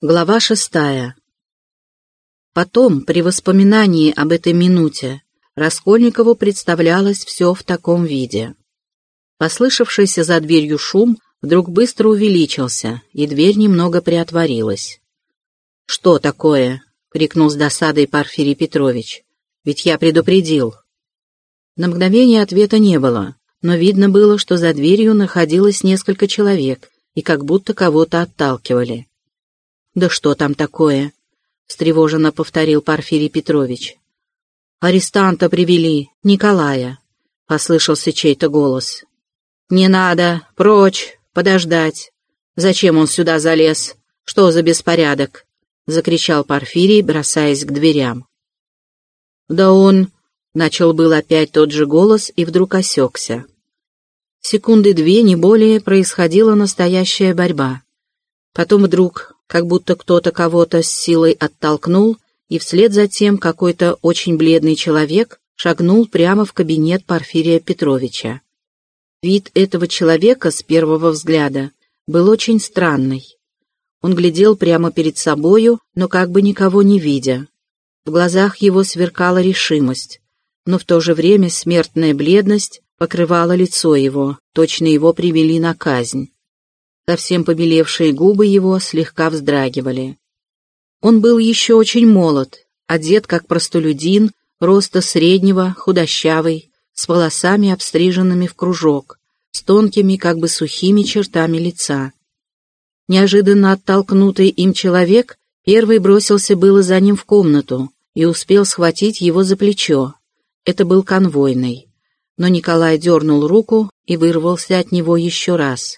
Глава шестая. Потом, при воспоминании об этой минуте, Раскольникову представлялось все в таком виде. Послышавшийся за дверью шум вдруг быстро увеличился, и дверь немного приотворилась. «Что такое?» — крикнул с досадой Парфирий Петрович. «Ведь я предупредил». На мгновение ответа не было, но видно было, что за дверью находилось несколько человек и как будто кого-то отталкивали. «Да что там такое?» — встревоженно повторил Порфирий Петрович. «Арестанта привели, Николая», — послышался чей-то голос. «Не надо, прочь, подождать. Зачем он сюда залез? Что за беспорядок?» — закричал Порфирий, бросаясь к дверям. «Да он...» — начал был опять тот же голос и вдруг осекся. Секунды две, не более, происходила настоящая борьба. Потом вдруг как будто кто-то кого-то с силой оттолкнул, и вслед за тем какой-то очень бледный человек шагнул прямо в кабинет Порфирия Петровича. Вид этого человека с первого взгляда был очень странный. Он глядел прямо перед собою, но как бы никого не видя. В глазах его сверкала решимость, но в то же время смертная бледность покрывала лицо его, точно его привели на казнь. Совсем побелевшие губы его слегка вздрагивали. Он был еще очень молод, одет как простолюдин, роста среднего, худощавый, с волосами обстриженными в кружок, с тонкими, как бы сухими чертами лица. Неожиданно оттолкнутый им человек первый бросился было за ним в комнату и успел схватить его за плечо. Это был конвойный. Но Николай дернул руку и вырвался от него еще раз.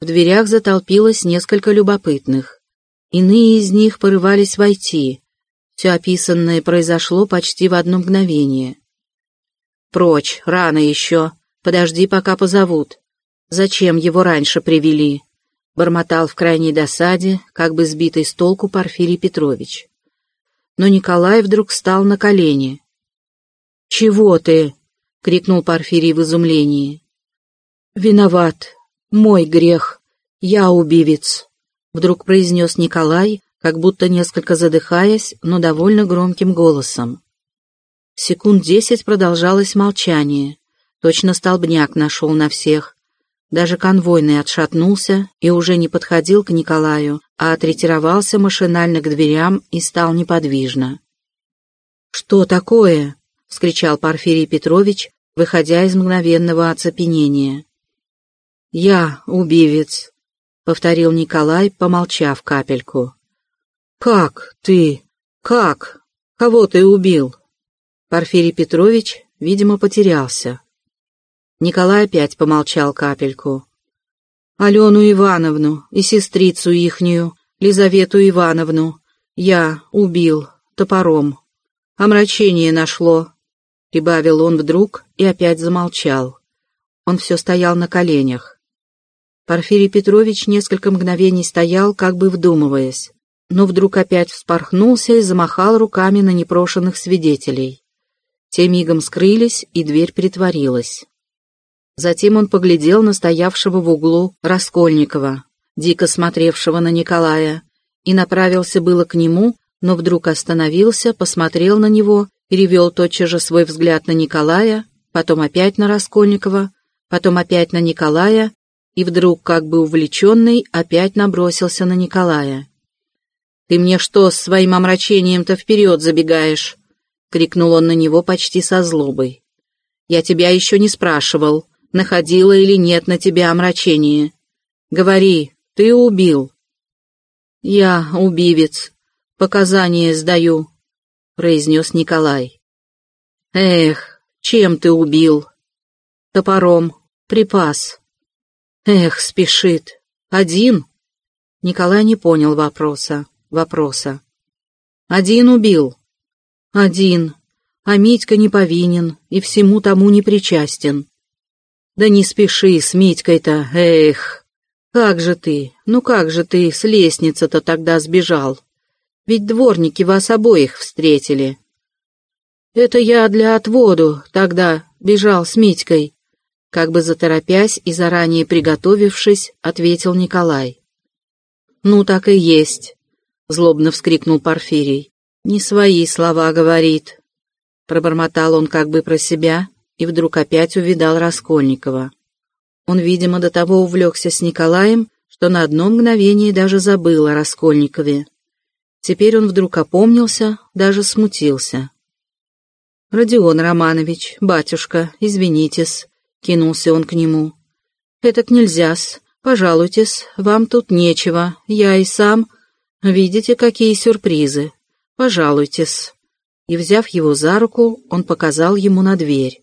В дверях затолпилось несколько любопытных. Иные из них порывались войти. Все описанное произошло почти в одно мгновение. «Прочь, рано еще. Подожди, пока позовут. Зачем его раньше привели?» Бормотал в крайней досаде, как бы сбитый с толку Порфирий Петрович. Но Николай вдруг встал на колени. «Чего ты?» — крикнул Порфирий в изумлении. «Виноват, «Мой грех. Я убивец», — вдруг произнес Николай, как будто несколько задыхаясь, но довольно громким голосом. Секунд десять продолжалось молчание. Точно столбняк нашел на всех. Даже конвойный отшатнулся и уже не подходил к Николаю, а отретировался машинально к дверям и стал неподвижно. «Что такое?» — вскричал Порфирий Петрович, выходя из мгновенного оцепенения. «Я убивец», — повторил Николай, помолчав капельку. «Как ты? Как? Кого ты убил?» Порфирий Петрович, видимо, потерялся. Николай опять помолчал капельку. «Алену Ивановну и сестрицу ихнюю, Лизавету Ивановну, я убил топором. Омрачение нашло», — прибавил он вдруг и опять замолчал. Он все стоял на коленях. Порфирий Петрович несколько мгновений стоял, как бы вдумываясь, но вдруг опять вспорхнулся и замахал руками на непрошенных свидетелей. Те мигом скрылись, и дверь притворилась. Затем он поглядел на стоявшего в углу Раскольникова, дико смотревшего на Николая, и направился было к нему, но вдруг остановился, посмотрел на него, перевел тотчас же свой взгляд на Николая, потом опять на Раскольникова, потом опять на Николая и вдруг, как бы увлеченный, опять набросился на Николая. «Ты мне что с своим омрачением-то вперед забегаешь?» — крикнул он на него почти со злобой. «Я тебя еще не спрашивал, находило или нет на тебя омрачение. Говори, ты убил». «Я убивец, показания сдаю», — произнес Николай. «Эх, чем ты убил?» «Топором, припас». Эх, спешит. Один? Николай не понял вопроса. Вопроса. Один убил. Один. А Митька не повинен и всему тому не причастен. Да не спеши с Митькой-то, эх. Как же ты, ну как же ты с лестницы-то тогда сбежал? Ведь дворники вас обоих встретили. Это я для отводу тогда бежал с Митькой. Как бы заторопясь и заранее приготовившись, ответил Николай. «Ну, так и есть. — злобно вскрикнул Порфирий. «Не свои слова говорит». Пробормотал он как бы про себя и вдруг опять увидал Раскольникова. Он, видимо, до того увлекся с Николаем, что на одно мгновение даже забыл о Раскольникове. Теперь он вдруг опомнился, даже смутился. «Родион Романович, батюшка, извинитесь», — кинулся он к нему. «Этак нельзя-с, пожалуйтесь, вам тут нечего, я и сам. Видите, какие сюрпризы. Пожалуйтесь». И, взяв его за руку, он показал ему на дверь.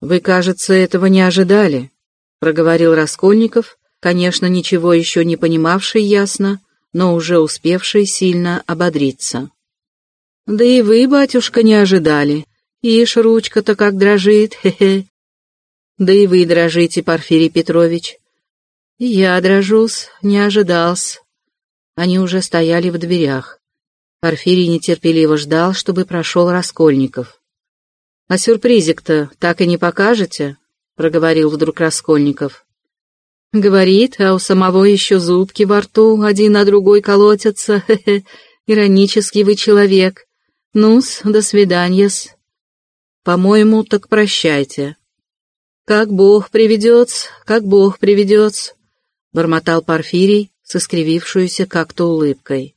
«Вы, кажется, этого не ожидали», — проговорил Раскольников, конечно, ничего еще не понимавший ясно, но уже успевший сильно ободриться. «Да и вы, батюшка, не ожидали. Ишь, ручка-то как дрожит, хе-хе. Да и вы дрожите, Порфирий Петрович. И я дрожусь, не ожидался. Они уже стояли в дверях. Порфирий нетерпеливо ждал, чтобы прошел Раскольников. «А сюрпризик-то так и не покажете?» — проговорил вдруг Раскольников. Говорит, а у самого еще зубки во рту один на другой колотятся. Хе-хе, иронический вы человек. Ну-с, до свидания-с. По-моему, так прощайте. Как Бог приведет, как Бог приведет, бормотал Порфирий с искривившуюся как-то улыбкой.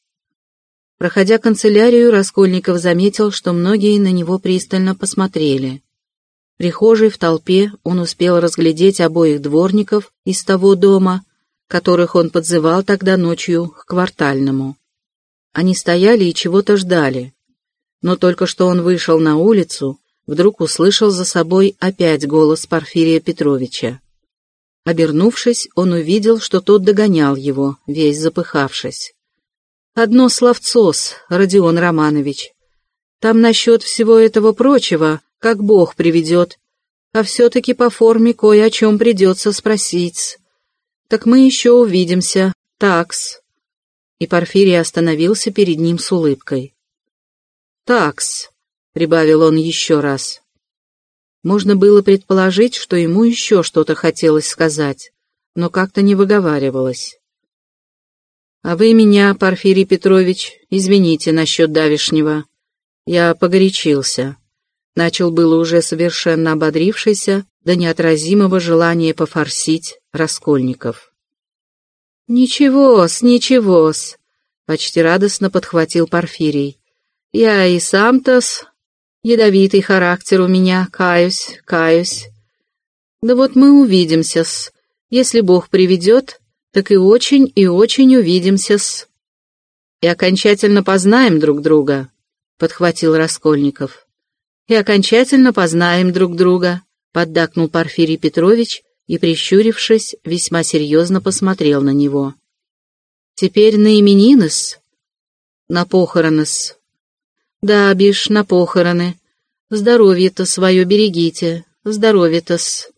Проходя канцелярию, Раскольников заметил, что многие на него пристально посмотрели. Прихожей в толпе он успел разглядеть обоих дворников из того дома, которых он подзывал тогда ночью к квартальному. Они стояли и чего-то ждали. Но только что он вышел на улицу, вдруг услышал за собой опять голос Порфирия Петровича. Обернувшись, он увидел, что тот догонял его, весь запыхавшись. «Одно словцо-с, Родион Романович. Там насчет всего этого прочего как Бог приведет, а все-таки по форме кое о чем придется спросить. Так мы еще увидимся, такс. И Порфирий остановился перед ним с улыбкой. «Такс», — прибавил он еще раз. Можно было предположить, что ему еще что-то хотелось сказать, но как-то не выговаривалось. «А вы меня, Порфирий Петрович, извините насчет давишнего. Я погорячился. Начал было уже совершенно ободрившийся до неотразимого желания пофорсить Раскольников. «Ничего-с, ничего-с», — почти радостно подхватил Порфирий. «Я и сам-то-с, ядовитый характер у меня, каюсь, каюсь. Да вот мы увидимся-с, если Бог приведет, так и очень и очень увидимся-с. И окончательно познаем друг друга», — подхватил Раскольников и окончательно познаем друг друга», — поддакнул Порфирий Петрович и, прищурившись, весьма серьезно посмотрел на него. «Теперь на именины-с?» «На похороны-с». «Да, бишь, на похороны. Здоровье-то свое берегите, здоровье-то-с».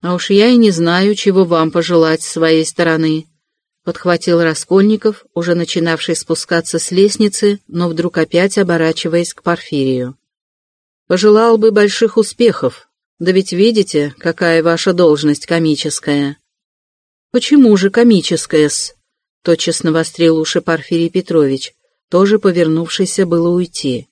«А уж я и не знаю, чего вам пожелать с своей стороны», — подхватил Раскольников, уже начинавший спускаться с лестницы, но вдруг опять оборачиваясь к Порфирию. Пожелал бы больших успехов. Да ведь видите, какая ваша должность комическая. Почему же комическая-с? Тотчас навострил уши Порфирий Петрович, тоже повернувшийся было уйти.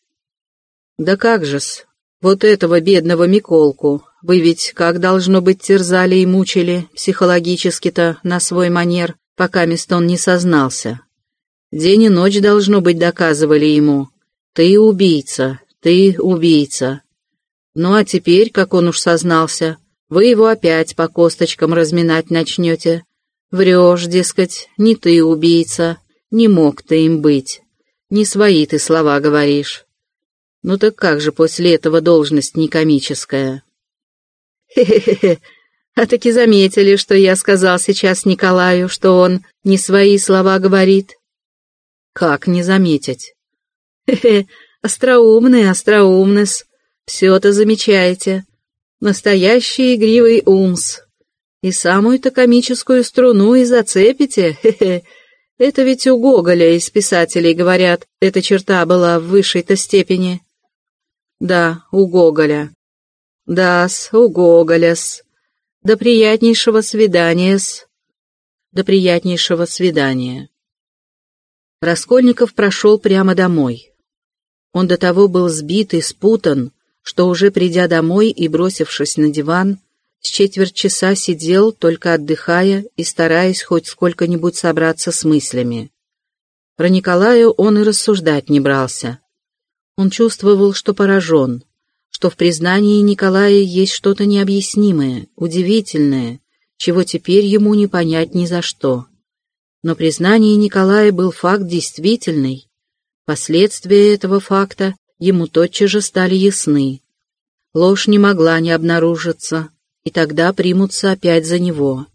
Да как же-с, вот этого бедного Миколку, вы ведь как должно быть терзали и мучили психологически-то на свой манер, пока мест он не сознался. День и ночь, должно быть, доказывали ему. Ты убийца, ты убийца. Ну а теперь, как он уж сознался, вы его опять по косточкам разминать начнете. Врешь, дескать, не ты убийца, не мог ты им быть. Не свои ты слова говоришь. Ну так как же после этого должность не комическая? Хе-хе-хе, а таки заметили, что я сказал сейчас Николаю, что он не свои слова говорит? Как не заметить? Хе-хе, Остроумный, остроумный-с. Все-то замечаете. Настоящий игривый умс. И самую-то комическую струну и зацепите, хе-хе. Это ведь у Гоголя из писателей, говорят, эта черта была в высшей-то степени. Да, у Гоголя. Да-с, у Гоголя-с. До приятнейшего свидания-с. До приятнейшего свидания. Раскольников прошел прямо домой. Он до того был сбит и спутан, что уже придя домой и бросившись на диван, с четверть часа сидел, только отдыхая и стараясь хоть сколько-нибудь собраться с мыслями. Про Николая он и рассуждать не брался. Он чувствовал, что поражен, что в признании Николая есть что-то необъяснимое, удивительное, чего теперь ему не понять ни за что. Но признание Николая был факт действительный. Последствия этого факта ему тотчас же стали ясны. Ложь не могла не обнаружиться, и тогда примутся опять за него.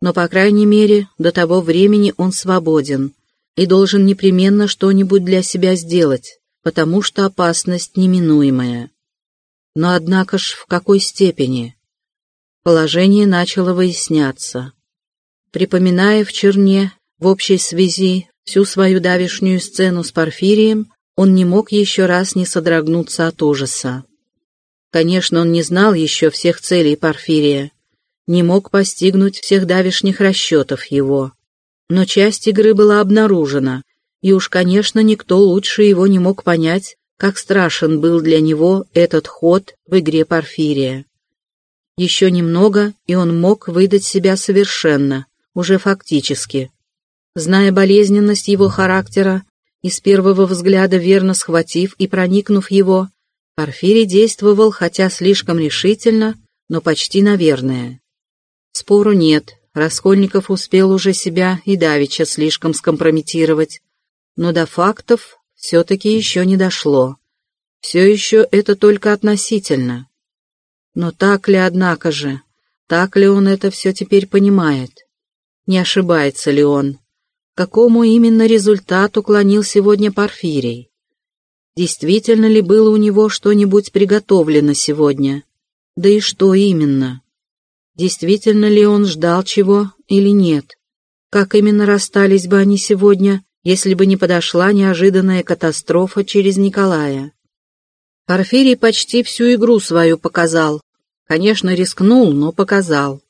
Но, по крайней мере, до того времени он свободен и должен непременно что-нибудь для себя сделать, потому что опасность неминуемая. Но однако ж в какой степени? Положение начало выясняться. Припоминая в черне, в общей связи, всю свою давишнюю сцену с Порфирием, он не мог еще раз не содрогнуться от ужаса. Конечно, он не знал еще всех целей Порфирия, не мог постигнуть всех давишних расчетов его. Но часть игры была обнаружена, и уж, конечно, никто лучше его не мог понять, как страшен был для него этот ход в игре Порфирия. Еще немного, и он мог выдать себя совершенно, уже фактически. Зная болезненность его характера, и с первого взгляда верно схватив и проникнув его, Порфирий действовал, хотя слишком решительно, но почти наверное. Спору нет, Раскольников успел уже себя и Давича слишком скомпрометировать, но до фактов все-таки еще не дошло. Все еще это только относительно. Но так ли, однако же, так ли он это все теперь понимает? Не ошибается ли он? Какому именно результату клонил сегодня Порфирий? Действительно ли было у него что-нибудь приготовлено сегодня, да и что именно. Действительно ли он ждал чего или нет? Как именно расстались бы они сегодня, если бы не подошла неожиданная катастрофа через Николая? Порфирий почти всю игру свою показал. Конечно, рискнул, но показал.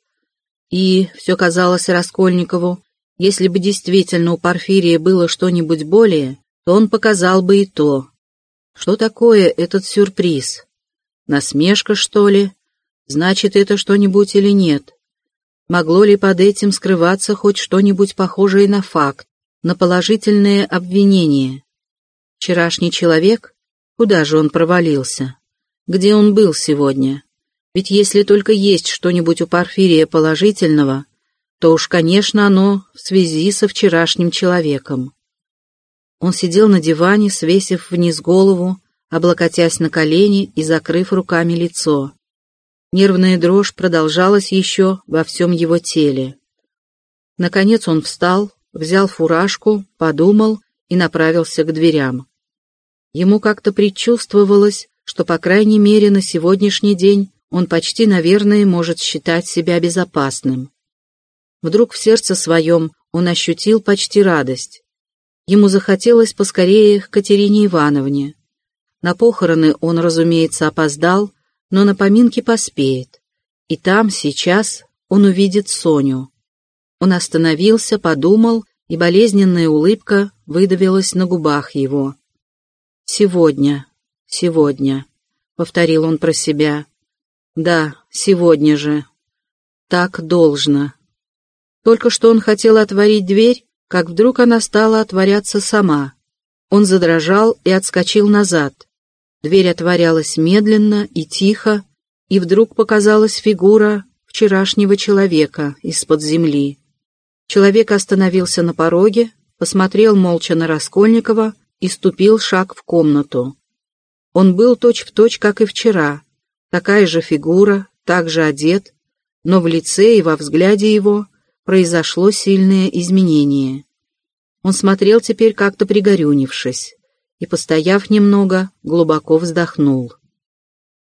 И, все казалось Раскольникову, если бы действительно у Порфирия было что-нибудь более, то он показал бы и то. Что такое этот сюрприз? Насмешка, что ли? Значит, это что-нибудь или нет? Могло ли под этим скрываться хоть что-нибудь похожее на факт, на положительное обвинение? Вчерашний человек? Куда же он провалился? Где он был сегодня? Ведь если только есть что-нибудь у Порфирия положительного, то уж, конечно, оно в связи со вчерашним человеком. Он сидел на диване, свесив вниз голову, облокотясь на колени и закрыв руками лицо. Нервная дрожь продолжалась еще во всем его теле. Наконец он встал, взял фуражку, подумал и направился к дверям. Ему как-то предчувствовалось, что, по крайней мере, на сегодняшний день он почти, наверное, может считать себя безопасным. Вдруг в сердце своем он ощутил почти радость. Ему захотелось поскорее к Катерине Ивановне. На похороны он, разумеется, опоздал, но на поминки поспеет. И там, сейчас, он увидит Соню. Он остановился, подумал, и болезненная улыбка выдавилась на губах его. «Сегодня, сегодня», — повторил он про себя. «Да, сегодня же. Так должно». Только что он хотел отворить дверь, как вдруг она стала отворяться сама. Он задрожал и отскочил назад. Дверь отворялась медленно и тихо, и вдруг показалась фигура вчерашнего человека из-под земли. Человек остановился на пороге, посмотрел молча на Раскольникова и ступил шаг в комнату. Он был точь-в-точь, точь, как и вчера, такая же фигура, так же одет, но в лице и во взгляде его произошло сильное изменение. Он смотрел теперь как-то пригорюнившись и, постояв немного, глубоко вздохнул.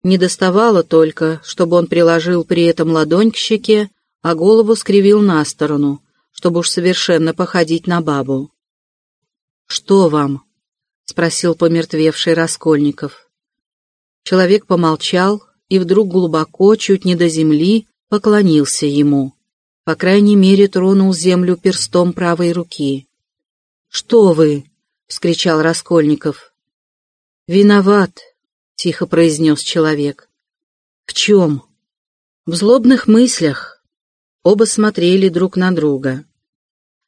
Не доставало только, чтобы он приложил при этом ладонь к щеке, а голову скривил на сторону, чтобы уж совершенно походить на бабу. «Что вам?» — спросил помертвевший Раскольников. Человек помолчал и вдруг глубоко, чуть не до земли, поклонился ему по крайней мере, тронул землю перстом правой руки. «Что вы?» — вскричал Раскольников. «Виноват», — тихо произнес человек. «В чем?» «В злобных мыслях». Оба смотрели друг на друга.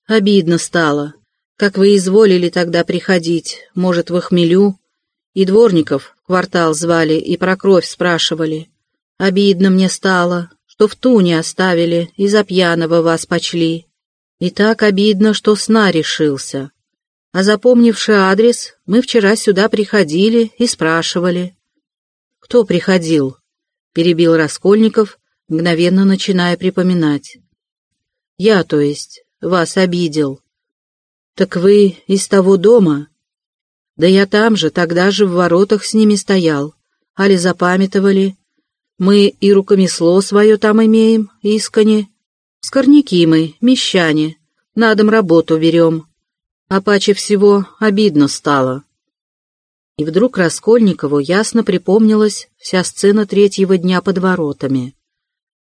«Обидно стало. Как вы изволили тогда приходить, может, в хмелю, и дворников в квартал звали и про кровь спрашивали. Обидно мне стало, что в туне оставили и за пьяного вас почли. И так обидно, что сна решился. А запомнивши адрес, мы вчера сюда приходили и спрашивали. «Кто приходил?» — перебил Раскольников, мгновенно начиная припоминать. «Я, то есть, вас обидел». «Так вы из того дома?» «Да я там же, тогда же в воротах с ними стоял. Али запамятовали. Мы и рукомесло свое там имеем, искони. Скорняки мы, мещане, на дом работу берем а паче всего обидно стало. И вдруг Раскольникову ясно припомнилась вся сцена третьего дня под воротами.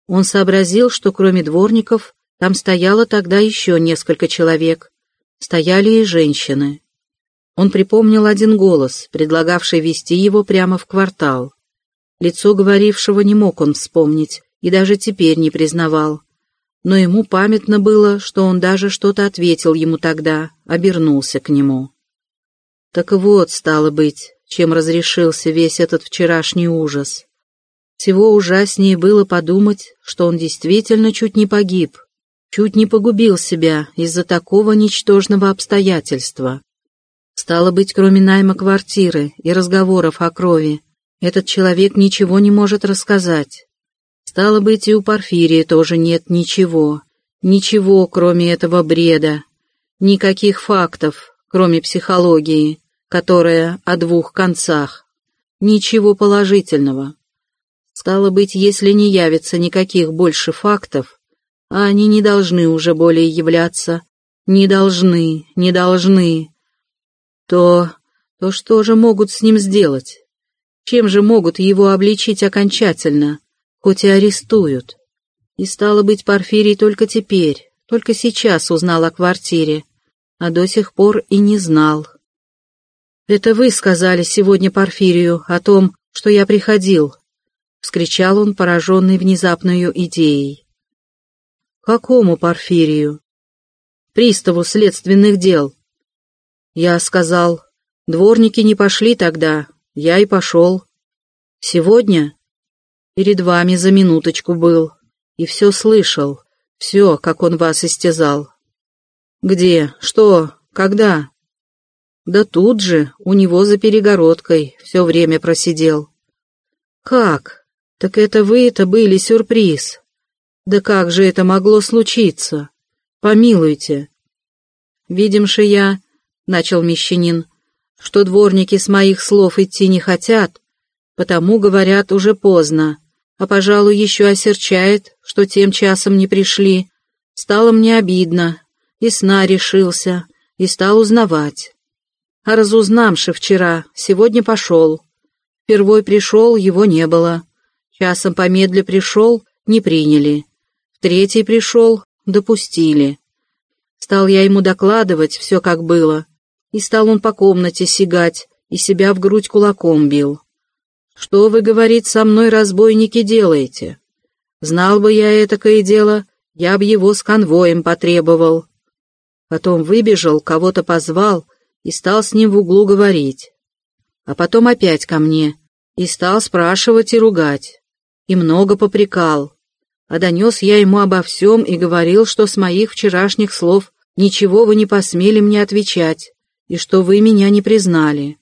Он сообразил, что кроме дворников там стояло тогда еще несколько человек, стояли и женщины. Он припомнил один голос, предлагавший вести его прямо в квартал. Лицо говорившего не мог он вспомнить и даже теперь не признавал но ему памятно было, что он даже что-то ответил ему тогда, обернулся к нему. Так вот, стало быть, чем разрешился весь этот вчерашний ужас. Всего ужаснее было подумать, что он действительно чуть не погиб, чуть не погубил себя из-за такого ничтожного обстоятельства. Стало быть, кроме найма квартиры и разговоров о крови, этот человек ничего не может рассказать. Стало быть, и у Порфирия тоже нет ничего, ничего, кроме этого бреда, никаких фактов, кроме психологии, которая о двух концах, ничего положительного. Стало быть, если не явится никаких больше фактов, а они не должны уже более являться, не должны, не должны, то... то что же могут с ним сделать? Чем же могут его обличить окончательно? хоть и арестуют. И стало быть, Порфирий только теперь, только сейчас узнал о квартире, а до сих пор и не знал. «Это вы сказали сегодня Порфирию о том, что я приходил», — вскричал он, пораженный внезапной идеей. «Какому Порфирию?» «Приставу следственных дел». Я сказал, дворники не пошли тогда, я и пошел. Сегодня Перед вами за минуточку был. И все слышал. Все, как он вас истязал. Где? Что? Когда? Да тут же, у него за перегородкой, все время просидел. Как? Так это вы-то были сюрприз. Да как же это могло случиться? Помилуйте. Видимши я, — начал мещанин, — что дворники с моих слов идти не хотят, потому, говорят, уже поздно, а, пожалуй, еще осерчает, что тем часом не пришли. Стало мне обидно, и сна решился, и стал узнавать. А разузнамши вчера, сегодня пошел. Впервой пришел, его не было. Часом помедля пришел, не приняли. В третий пришел, допустили. Стал я ему докладывать все, как было, и стал он по комнате сигать, и себя в грудь кулаком бил. «Что вы, говорит, со мной, разбойники, делаете? Знал бы я этакое дело, я б его с конвоем потребовал». Потом выбежал, кого-то позвал и стал с ним в углу говорить. А потом опять ко мне и стал спрашивать и ругать. И много попрекал. А донес я ему обо всем и говорил, что с моих вчерашних слов ничего вы не посмели мне отвечать, и что вы меня не признали.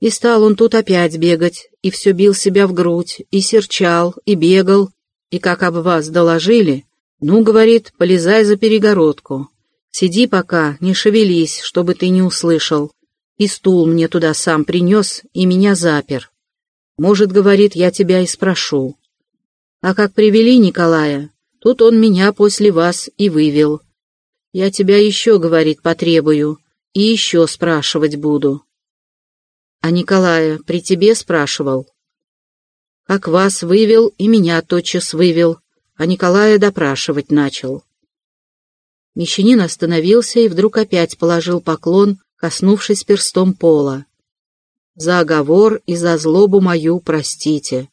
И стал он тут опять бегать, и все бил себя в грудь, и серчал, и бегал, и как об вас доложили, ну, говорит, полезай за перегородку. Сиди пока, не шевелись, чтобы ты не услышал. И стул мне туда сам принес, и меня запер. Может, говорит, я тебя и спрошу. А как привели Николая, тут он меня после вас и вывел. Я тебя еще, говорит, потребую, и еще спрашивать буду. А Николая при тебе спрашивал? Как вас вывел, и меня тотчас вывел, а Николая допрашивать начал. Мещанин остановился и вдруг опять положил поклон, коснувшись перстом пола. «За оговор и за злобу мою простите».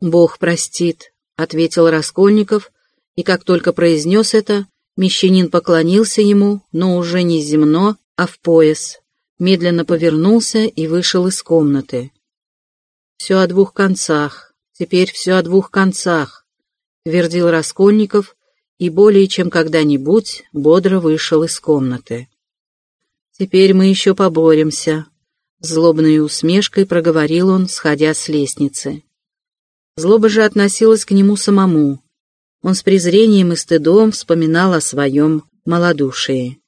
«Бог простит», — ответил Раскольников, и как только произнес это, мещанин поклонился ему, но уже не земно, а в пояс, медленно повернулся и вышел из комнаты. «Все о двух концах, теперь все о двух концах», — твердил Раскольников, и более чем когда-нибудь бодро вышел из комнаты. «Теперь мы еще поборемся», — злобной усмешкой проговорил он, сходя с лестницы. Злоба же относилась к нему самому. Он с презрением и стыдом вспоминал о своем малодушии.